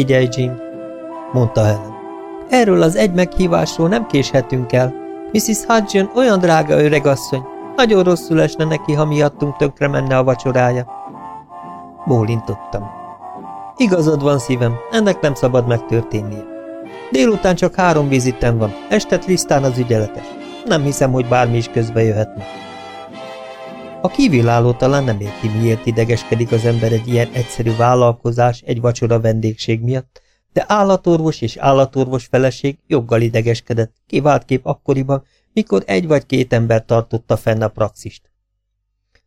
Figyelj, Jim, mondta Helen. Erről az egy meghívásról nem késhetünk el. Mrs. Hudson olyan drága öregasszony. Nagyon rosszul esne neki, ha miattunk tönkre menne a vacsorája. Bólintottam. Igazad van, szívem, ennek nem szabad megtörténnie. Délután csak három vizitem van, estet lisztán az ügyeletes. Nem hiszem, hogy bármi is közbe jöhetne. A kívülálló talán nem érti, miért idegeskedik az ember egy ilyen egyszerű vállalkozás egy vacsora vendégség miatt, de állatorvos és állatorvos feleség joggal idegeskedett, kép akkoriban, mikor egy vagy két ember tartotta fenn a praxist.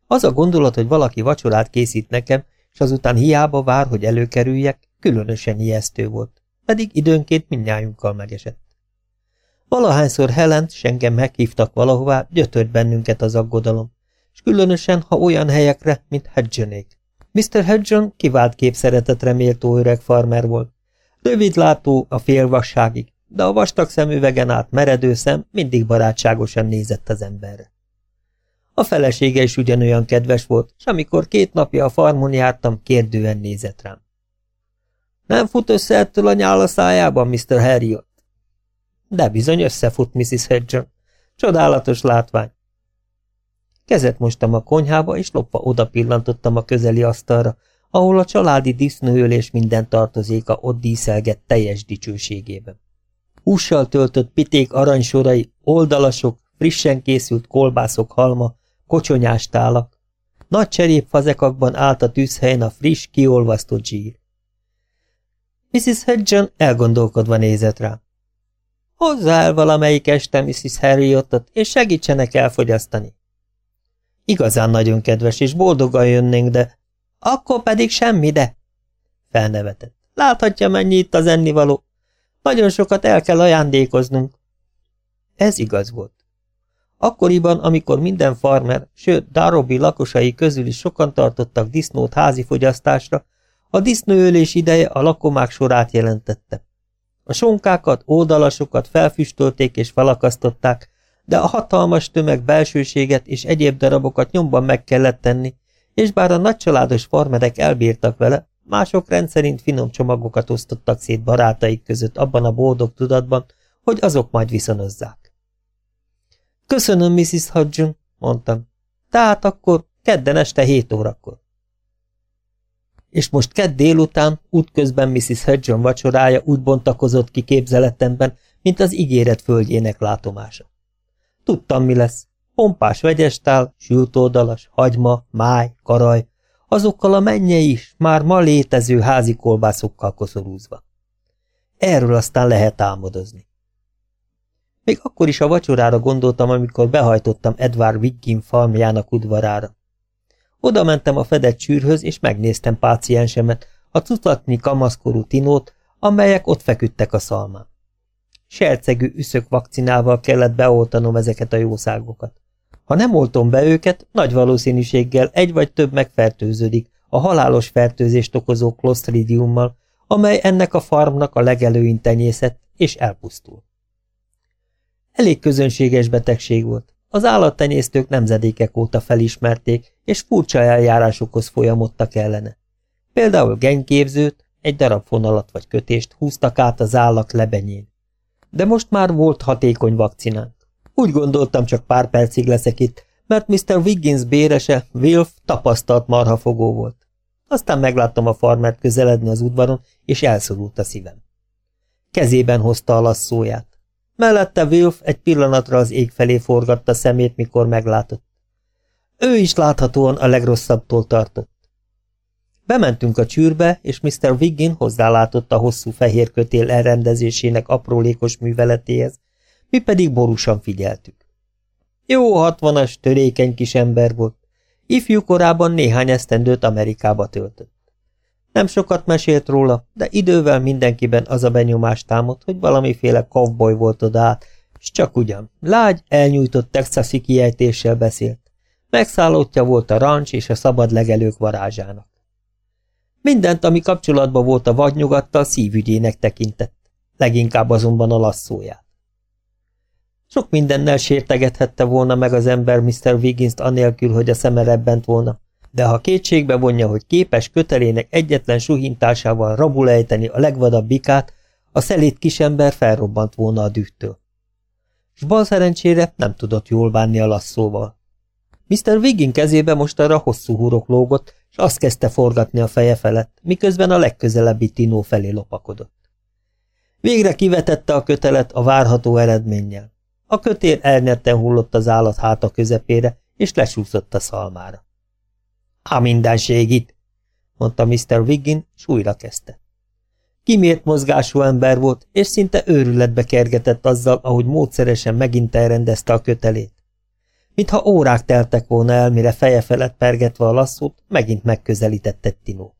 Az a gondolat, hogy valaki vacsorát készít nekem, és azután hiába vár, hogy előkerüljek, különösen ijesztő volt, pedig időnként mindnyájunkkal megesett. Valahányszor Helent, s engem meghívtak valahová, gyötört bennünket az aggodalom, és különösen, ha olyan helyekre, mint Hedgenék. Mr. Hedgen kivált kép szeretetre méltó öreg farmer volt. Rövidlátó a félvasságig, de a vastag szemüvegen át meredő szem mindig barátságosan nézett az emberre. A felesége is ugyanolyan kedves volt, és amikor két napja a farmon jártam, kérdően nézett rám. Nem fut össze ettől a nyál a szájában, Mr. Harriot? De bizony összefut, Mrs. Hedgen. Csodálatos látvány. Kezet mostam a konyhába, és lopva oda pillantottam a közeli asztalra, ahol a családi disznőölés minden tartozéka ott díszelgett teljes dicsőségében. Hússal töltött piték aranysorai, oldalasok, frissen készült kolbászok halma, kocsonyás tálak. Nagy cserépfazekakban állt a tűzhelyen a friss, kiolvasztott zsír. Mrs. Hedgen elgondolkodva nézett rá. Hozzá el valamelyik este Mrs. Harriottot, és segítsenek elfogyasztani. Igazán nagyon kedves, és boldogan jönnénk, de... Akkor pedig semmi, de... Felnevetett. Láthatja, mennyi itt az ennivaló. Nagyon sokat el kell ajándékoznunk. Ez igaz volt. Akkoriban, amikor minden farmer, sőt, Darobi lakosai közül is sokan tartottak disznót házi fogyasztásra, a disznóölés ideje a lakomák sorát jelentette. A sonkákat, oldalasokat felfüstölték és felakasztották, de a hatalmas tömeg belsőséget és egyéb darabokat nyomban meg kellett tenni, és bár a nagycsaládos farmerek elbírtak vele, mások rendszerint finom csomagokat osztottak szét barátaik között abban a boldog tudatban, hogy azok majd viszonozzák. Köszönöm, Mrs. Hudson, mondtam. Tehát akkor kedden este hét órakor. És most kedd délután, útközben Mrs. Hudson vacsorája úgy bontakozott ki képzeletemben, mint az ígéret földjének látomása. Tudtam, mi lesz. Pompás vegyestál, sült oldalas, hagyma, máj, karaj, azokkal a mennyei is, már ma létező házi kolbászokkal koszorúzva. Erről aztán lehet álmodozni. Még akkor is a vacsorára gondoltam, amikor behajtottam Edward Wiggin farmjának udvarára. Oda mentem a fedett sűrhöz, és megnéztem páciensemet, a tudatni kamaszkorú tinót, amelyek ott feküdtek a szalmán. Sercegű üszök vakcinával kellett beoltanom ezeket a jószágokat. Ha nem oltom be őket, nagy valószínűséggel egy vagy több megfertőződik a halálos fertőzést okozó klostridiummal, amely ennek a farmnak a legelőin tenyészett, és elpusztul. Elég közönséges betegség volt. Az állattenyésztők nemzedékek óta felismerték, és furcsa eljárásokhoz folyamodtak ellene. Például genyképzőt, egy darab fonalat vagy kötést húztak át az állak lebenyén. De most már volt hatékony vakcinánk. Úgy gondoltam, csak pár percig leszek itt, mert Mr. Wiggins bérese, Wilf, tapasztalt marhafogó volt. Aztán megláttam a farmert közeledni az udvaron, és elszorult a szívem. Kezében hozta a lasszóját. Mellette Wilf egy pillanatra az ég felé forgatta szemét, mikor meglátott. Ő is láthatóan a legrosszabbtól tartott. Bementünk a csűrbe, és Mr. Wiggin hozzálátott a hosszú fehér kötél elrendezésének aprólékos műveletéhez, mi pedig borúsan figyeltük. Jó hatvanas, törékeny kis ember volt. Ifjú korában néhány esztendőt Amerikába töltött. Nem sokat mesélt róla, de idővel mindenkiben az a benyomás támadt, hogy valamiféle kovboly volt oda át, és csak ugyan, lágy, elnyújtott texasi kiejtéssel beszélt. Megszállottja volt a rancs és a szabad legelők varázsának. Mindent, ami kapcsolatban volt a vadnyugattal, szívügyének tekintett, leginkább azonban a lasszóját. Sok mindennel sértegethette volna meg az ember Mr. Wiggins-t anélkül, hogy a szeme rebbent volna, De ha kétségbe vonja, hogy képes kötelének egyetlen suhintásával rabulejteni a legvadabb bikát, a szelét kisember felrobbant volna a dühtől. S bal szerencsére nem tudott jól bánni a lasszóval. Mr. Wiggin kezébe most arra hosszú hurok lógott, és azt kezdte forgatni a feje felett, miközben a legközelebbi Tinó felé lopakodott. Végre kivetette a kötelet a várható eredménnyel. A kötér elnyerten hullott az állat háta közepére, és lesúszott a szalmára. – A mindenség itt! – mondta Mr. Wiggin, és újra kezdte. Kimért mozgású ember volt, és szinte őrületbe kergetett azzal, ahogy módszeresen megint elrendezte a kötelét. Mintha órák teltek volna el, mire feje felett pergetve a lasszót, megint megközelítette Tinót.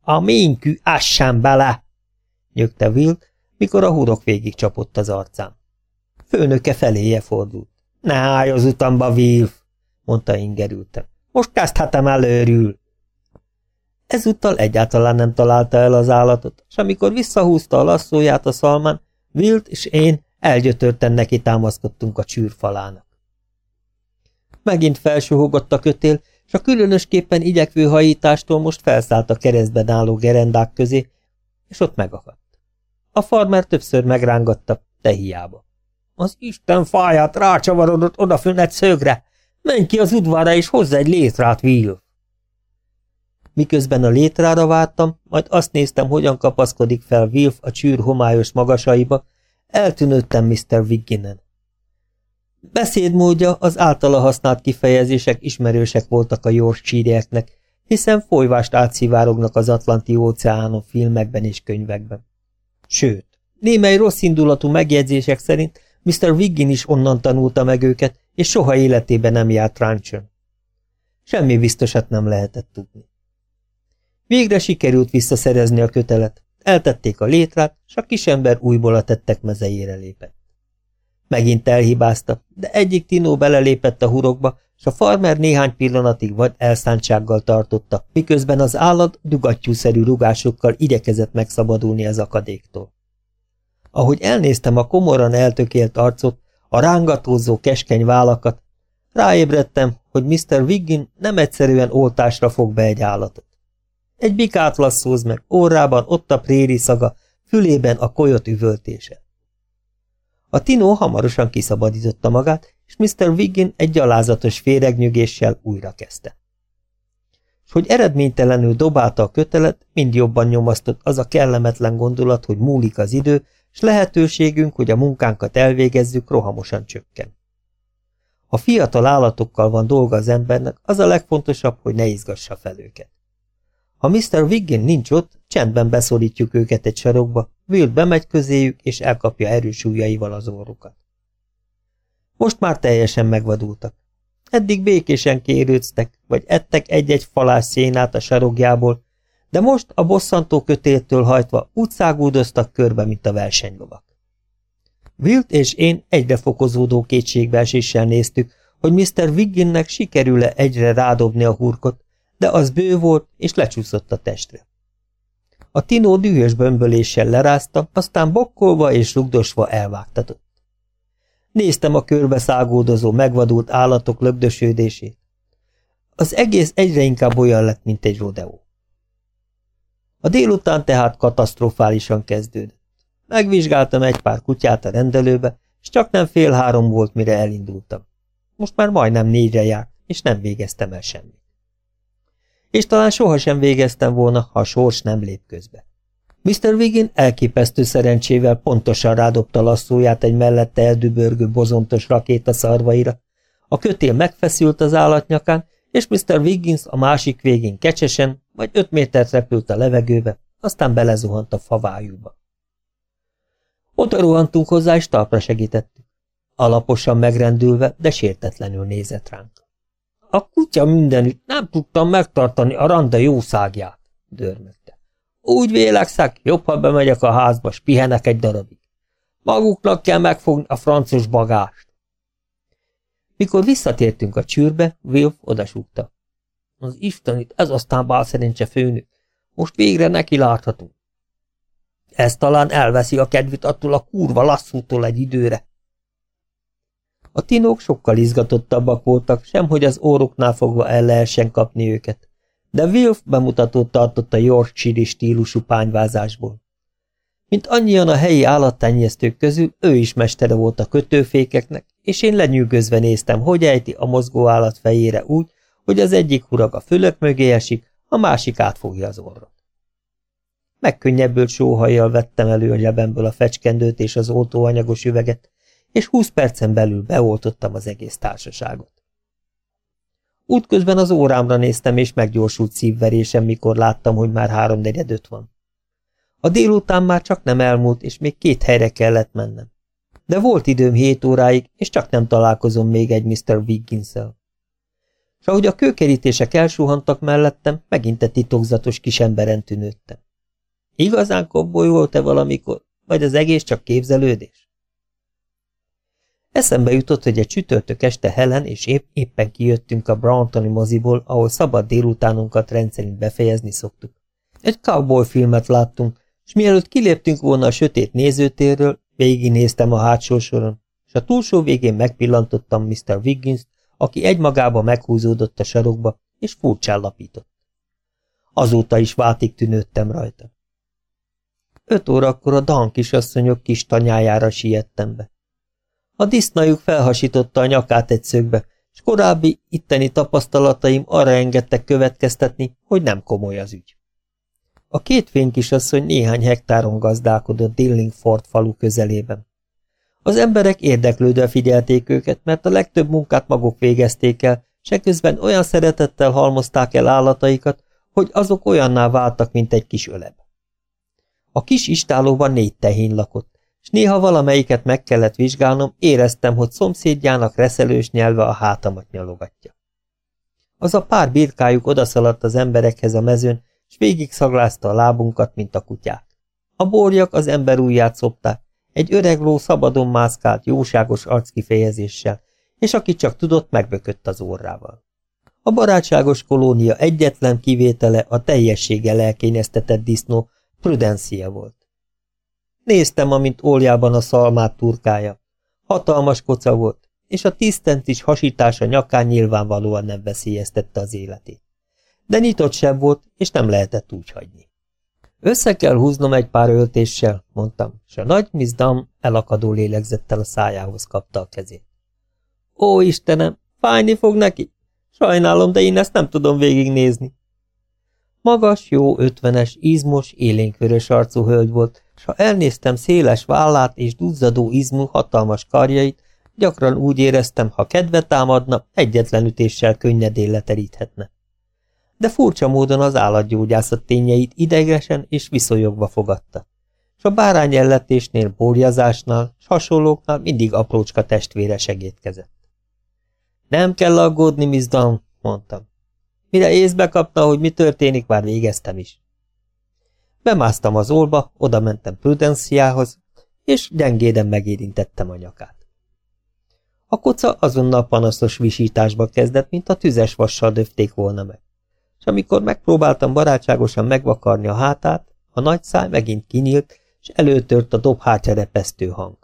A minkű ássám bele! nyögte Will, mikor a hurok végig csapott az arcán. Főnöke feléje fordult. Ne állj az utamba, Will! mondta ingerülten. Most kezdhetem előrül! Ezúttal egyáltalán nem találta el az állatot, és amikor visszahúzta a lasszóját a szalmán, Wilt és én elgyötörten neki támaszkodtunk a csűrfalának. Megint felsuhogott a kötél, és a különösképpen igyekvő hajítástól most felszállt a keresztben álló gerendák közé, és ott megakadt. A farmer többször megrángatta, de hiába. Az Isten fáját rácsavarodott odafönn egy szögre! Menj ki az udvarra, és hozz egy létrát, Will! Miközben a létrára vártam, majd azt néztem, hogyan kapaszkodik fel Wilf a csűr homályos magasaiba, eltűnődtem Mr. Wigginen. Beszédmódja az általa használt kifejezések ismerősek voltak a Yorkshire-eknek, hiszen folyvást átszivárognak az Atlanti óceánon filmekben és könyvekben. Sőt, némely rossz indulatú megjegyzések szerint Mr. Wiggin is onnan tanulta meg őket, és soha életében nem járt ráncsön. Semmi biztosat nem lehetett tudni. Végre sikerült visszaszerezni a kötelet. Eltették a létrát, s a kisember újból a tettek mezejére lépett. Megint elhibázta, de egyik tinó belelépett a hurokba, s a farmer néhány pillanatig vagy elszántsággal tartotta, miközben az állat dugattyúszerű rugásokkal igyekezett megszabadulni az akadéktól. Ahogy elnéztem a komoran eltökélt arcot, a rángatózó keskeny vállakat, ráébredtem, hogy Mr. Wiggin nem egyszerűen oltásra fog be egy állatot. Egy bikát lasszóz meg, órában ott a préri szaga, fülében a kolyot üvöltése. A Tino hamarosan kiszabadította magát, és Mr. Wiggin egy gyalázatos féregnyögéssel újra kezdte. És hogy eredménytelenül dobálta a kötelet, mind jobban nyomasztott az a kellemetlen gondolat, hogy múlik az idő, és lehetőségünk, hogy a munkánkat elvégezzük, rohamosan csökken. Ha fiatal állatokkal van dolga az embernek, az a legfontosabb, hogy ne izgassa fel őket. Ha Mr. Wiggin nincs ott, csendben beszorítjuk őket egy sarokba, Will bemegy közéjük, és elkapja erős ujjaival az orrukat. Most már teljesen megvadultak. Eddig békésen kérőctek, vagy ettek egy-egy falás szénát a sarokjából, de most a bosszantó kötéltől hajtva úgy szágúdoztak körbe, mint a versenylovak. Wilt és én egyre fokozódó kétségbeeséssel néztük, hogy Mr. Wigginnek sikerül-e egyre rádobni a hurkot, de az bő volt, és lecsúszott a testre. A tinó dühös bömböléssel lerázta, aztán bokkolva és rugdosva elvágtatott. Néztem a körbe szágódozó, megvadult állatok lögdösődését. Az egész egyre inkább olyan lett, mint egy rodeó. A délután tehát katasztrofálisan kezdődött. Megvizsgáltam egy pár kutyát a rendelőbe, és csak nem fél három volt, mire elindultam. Most már majdnem négyre járt, és nem végeztem el semmit és talán sohasem végeztem volna, ha a sors nem lép közbe. Mr. Wiggin elképesztő szerencsével pontosan rádobta lasszóját egy mellette eldübörgő bozontos rakéta szarvaira. A kötél megfeszült az állatnyakán, és Mr. Wiggins a másik végén kecsesen, vagy öt métert repült a levegőbe, aztán belezuhant a favájúba. Oda rohantunk hozzá, és talpra segítettük. Alaposan megrendülve, de sértetlenül nézett ránk. A kutya mindenütt nem tudtam megtartani a randa jószágját, dörmögte. Úgy vélekszek, jobb, ha bemegyek a házba, s pihenek egy darabig. Maguknak kell megfogni a francos bagást. Mikor visszatértünk a csűrbe, Wilf odasúgta. Az Istenit, ez aztán bálszerencse főnök. Most végre neki láthatunk. Ez talán elveszi a kedvét attól a kurva lasszútól egy időre. A tinók sokkal izgatottabbak voltak, semhogy az óruknál fogva el lehessen kapni őket, de Wilf bemutatót tartott a Yorkshire stílusú pányvázásból. Mint annyian a helyi állattenyésztők közül, ő is mestere volt a kötőfékeknek, és én lenyűgözve néztem, hogy ejti a mozgó állat fejére úgy, hogy az egyik hurag a fülök mögé esik, a másik átfogja az orrot. Megkönnyebbült sóhajjal vettem elő a zsebemből a fecskendőt és az oltóanyagos üveget, és húsz percen belül beoltottam az egész társaságot. Útközben az órámra néztem, és meggyorsult szívverésem, mikor láttam, hogy már háromnegyed öt van. A délután már csak nem elmúlt, és még két helyre kellett mennem. De volt időm hét óráig, és csak nem találkozom még egy Mr. Wiggins-el. S ahogy a kőkerítések elsuhantak mellettem, megint egy titokzatos kis emberen tűnődtem. Igazán kobboly volt-e valamikor, vagy az egész csak képzelődés? Eszembe jutott, hogy egy csütörtök este Helen és épp, éppen kijöttünk a Browntoni moziból, ahol szabad délutánunkat rendszerint befejezni szoktuk. Egy cowboy filmet láttunk, és mielőtt kiléptünk volna a sötét nézőtérről, végignéztem a hátsó soron, és a túlsó végén megpillantottam Mr. Wiggins-t, aki egymagába meghúzódott a sarokba, és furcsán lapított. Azóta is vátig tűnődtem rajta. Öt órakor a Dan kisasszonyok kis tanyájára siettem be. A disznajuk felhasította a nyakát egy szögbe, és korábbi itteni tapasztalataim arra engedtek következtetni, hogy nem komoly az ügy. A két fénykisasszony néhány hektáron gazdálkodott Dillingford falu közelében. Az emberek érdeklődve figyelték őket, mert a legtöbb munkát maguk végezték el, se közben olyan szeretettel halmozták el állataikat, hogy azok olyanná váltak, mint egy kis öleb. A kis istálóban négy tehén lakott, és néha valamelyiket meg kellett vizsgálnom, éreztem, hogy szomszédjának reszelős nyelve a hátamat nyalogatja. Az a pár birkájuk odaszaladt az emberekhez a mezőn, és végig szaglázta a lábunkat, mint a kutyák. A borjak az ember ujját szopták, egy öreg ló szabadon mászkált, jóságos arckifejezéssel, és aki csak tudott, megbökött az orrával. A barátságos kolónia egyetlen kivétele a teljessége lelkényeztetett disznó Prudencia volt. Néztem, amint óljában a szalmát turkája. Hatalmas koca volt, és a is hasítása nyakán nyilvánvalóan nem veszélyeztette az életét. De nyitott sem volt, és nem lehetett úgy hagyni. Össze kell húznom egy pár öltéssel, mondtam, és a nagy Miss Dam elakadó lélegzettel a szájához kapta a kezét. Ó, Istenem, fájni fog neki? Sajnálom, de én ezt nem tudom végignézni. Magas, jó ötvenes, izmos, élénkvörös arcú hölgy volt, s ha elnéztem széles vállát és duzzadó izmú, hatalmas karjait, gyakran úgy éreztem, ha kedve támadna, egyetlen ütéssel könnyedén leteríthetne. De furcsa módon az állatgyógyászat tényeit idegesen és viszonyogva fogadta. S a bárány elletésnél, borjazásnál, s hasonlóknál mindig aprócska testvére segítkezett. Nem kell aggódni, Miss Down, mondtam. Mire észbe kapta, hogy mi történik, már végeztem is. Bemásztam az olba, oda mentem Prudenciához, és gyengéden megérintettem a nyakát. A koca azonnal panaszos visításba kezdett, mint a tüzes vassal döfték volna meg. És amikor megpróbáltam barátságosan megvakarni a hátát, a nagy száj megint kinyílt, és előtört a dobhátya repesztő hang.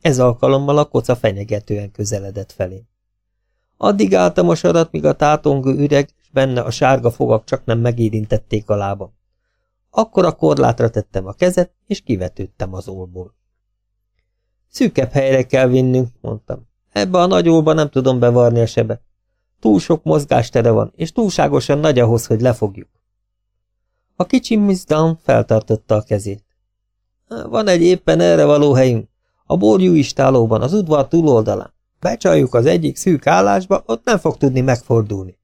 Ez alkalommal a koca fenyegetően közeledett felé. Addig álltam a sarat, míg a tátongó üreg, és benne a sárga fogak csak nem megérintették a lábam. Akkor a korlátra tettem a kezet, és kivetődtem az ólból. Szűkebb helyre kell vinnünk, mondtam. Ebbe a nagy ólba nem tudom bevarni a sebet. Túl sok mozgástere van, és túlságosan nagy ahhoz, hogy lefogjuk. A kicsi Miss Down feltartotta a kezét. Van egy éppen erre való helyünk. A borjú istálóban, az udvar túloldalán. Becsaljuk az egyik szűk állásba, ott nem fog tudni megfordulni.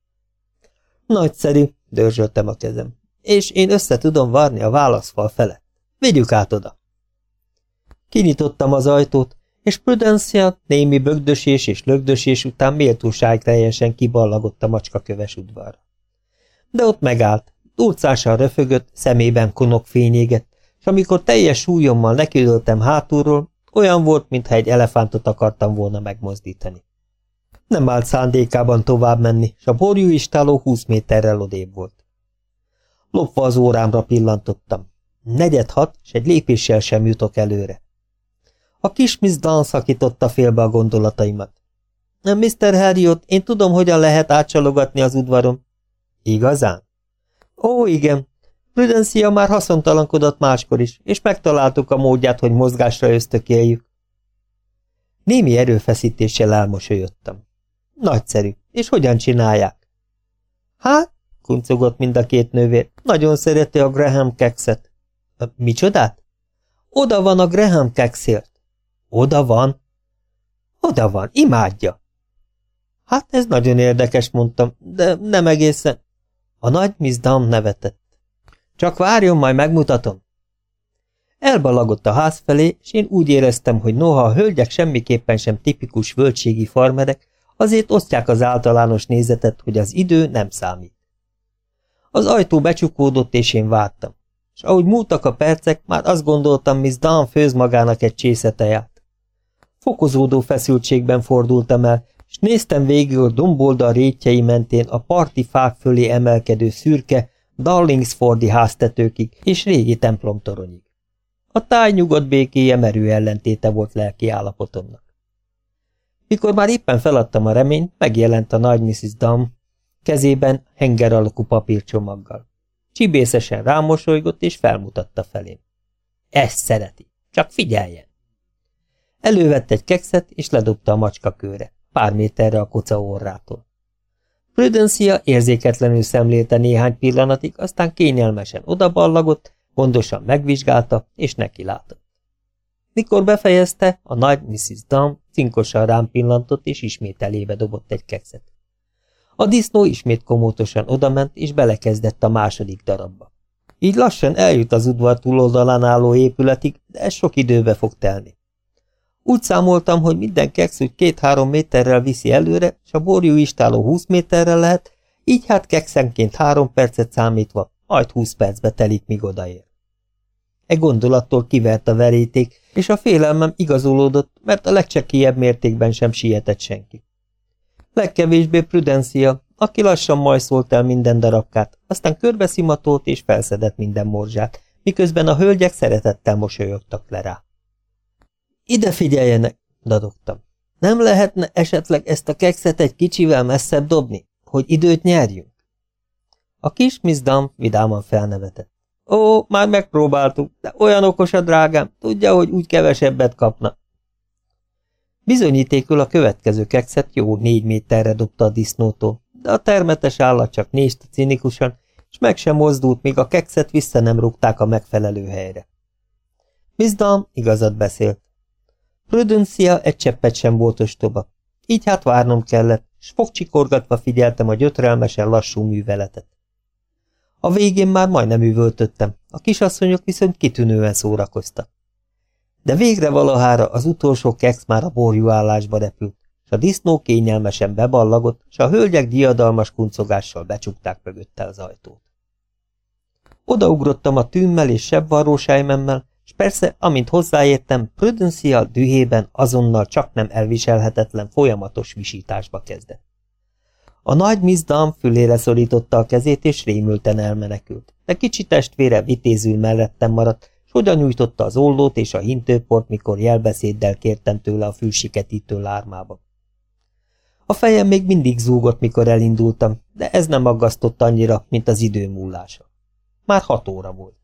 Nagyszerű, dörzsöltem a kezem, és én össze tudom varni a válaszfal felett. Vigyük át oda. Kinyitottam az ajtót, és Prudencia némi bögdösés és lögdösés után méltóság teljesen kiballagott a macskaköves udvarra. De ott megállt, durcással röfögött, szemében konok fényégett, és amikor teljes súlyommal nekidöltem hátulról, olyan volt, mintha egy elefántot akartam volna megmozdítani. Nem állt szándékában tovább menni, s a borjú istáló húsz méterrel odébb volt. Lopva az órámra pillantottam. Negyed hat, s egy lépéssel sem jutok előre. A kis Miss Dan szakította félbe a gondolataimat. Mr. Harriot, én tudom, hogyan lehet átcsalogatni az udvarom. Igazán? Ó, igen. Prudencia már haszontalankodott máskor is, és megtaláltuk a módját, hogy mozgásra ösztökéljük. Némi erőfeszítéssel elmosolyodtam. Nagyszerű. És hogyan csinálják? Hát, kuncogott mind a két nővér, nagyon szereti a Graham kekszet. Micsodát? Oda van a Graham kekszért. Oda van? Oda van, imádja. Hát ez nagyon érdekes, mondtam, de nem egészen. A nagy Miss Dam nevetett. Csak várjon, majd megmutatom. Elbalagott a ház felé, és én úgy éreztem, hogy noha a hölgyek semmiképpen sem tipikus völgységi farmerek, azért osztják az általános nézetet, hogy az idő nem számít. Az ajtó becsukódott, és én vártam. És ahogy múltak a percek, már azt gondoltam, Miss Dan főz magának egy csészeteját. Fokozódó feszültségben fordultam el, és néztem végül a domboldal rétjei mentén a parti fák fölé emelkedő szürke, Darlingsfordi háztetőkig és régi templomtoronyig. A táj nyugodt békéje merő ellentéte volt lelki állapotomnak. Mikor már éppen feladtam a reményt, megjelent a nagy Mrs. Dam, kezében henger alakú papírcsomaggal. Csibészesen rámosolygott és felmutatta felém. Ezt szereti, csak figyeljen! Elővett egy kekszet és ledobta a macska kőre, pár méterre a koca orrától. Prudencia érzéketlenül szemlélte néhány pillanatig, aztán kényelmesen odaballagott, gondosan megvizsgálta, és neki látott. Mikor befejezte, a nagy Mrs. Dam cinkosan rám pillantott, és ismét elébe dobott egy kekszet. A disznó ismét komótosan odament, és belekezdett a második darabba. Így lassan eljut az udvar túloldalán álló épületig, de ez sok időbe fog telni. Úgy számoltam, hogy minden keksz úgy két-három méterrel viszi előre, és a borjú istáló húsz méterrel lehet, így hát kekszenként három percet számítva, majd húsz percbe telik, míg odaér. E gondolattól kivert a veríték, és a félelmem igazolódott, mert a legcsekélyebb mértékben sem sietett senki. Legkevésbé Prudencia, aki lassan majszolt el minden darabkát, aztán körbeszimatolt és felszedett minden morzsát, miközben a hölgyek szeretettel mosolyogtak le rá. Ide figyeljenek, dadogtam. Nem lehetne esetleg ezt a kekszet egy kicsivel messzebb dobni, hogy időt nyerjünk? A kis Miss Dam vidáman felnevetett. Ó, már megpróbáltuk, de olyan okos a drágám, tudja, hogy úgy kevesebbet kapna. Bizonyítékül a következő kekszet jó négy méterre dobta a disznótól, de a termetes állat csak nézte cinikusan, és meg sem mozdult, míg a kekszet vissza nem rúgták a megfelelő helyre. Dam igazat beszélt. Prudencia egy cseppet sem volt ostoba. Így hát várnom kellett, s fogcsikorgatva figyeltem a gyötrelmesen lassú műveletet. A végén már majdnem üvöltöttem, a kisasszonyok viszont kitűnően szórakoztak. De végre valahára az utolsó keksz már a borjú állásba repült, s a disznó kényelmesen beballagott, s a hölgyek diadalmas kuncogással becsukták mögötte az ajtót. Odaugrottam a tűmmel és sebvarrósájmemmel, és persze, amint hozzáértem, Prudencia dühében azonnal csak nem elviselhetetlen folyamatos visításba kezdett. A nagy Miss Dam fülére szorította a kezét, és rémülten elmenekült, de kicsi testvére vitézül mellettem maradt, s oda nyújtotta az ollót és a hintőport, mikor jelbeszéddel kértem tőle a fülsiketítő lármába. A fejem még mindig zúgott, mikor elindultam, de ez nem aggasztott annyira, mint az idő múlása. Már hat óra volt.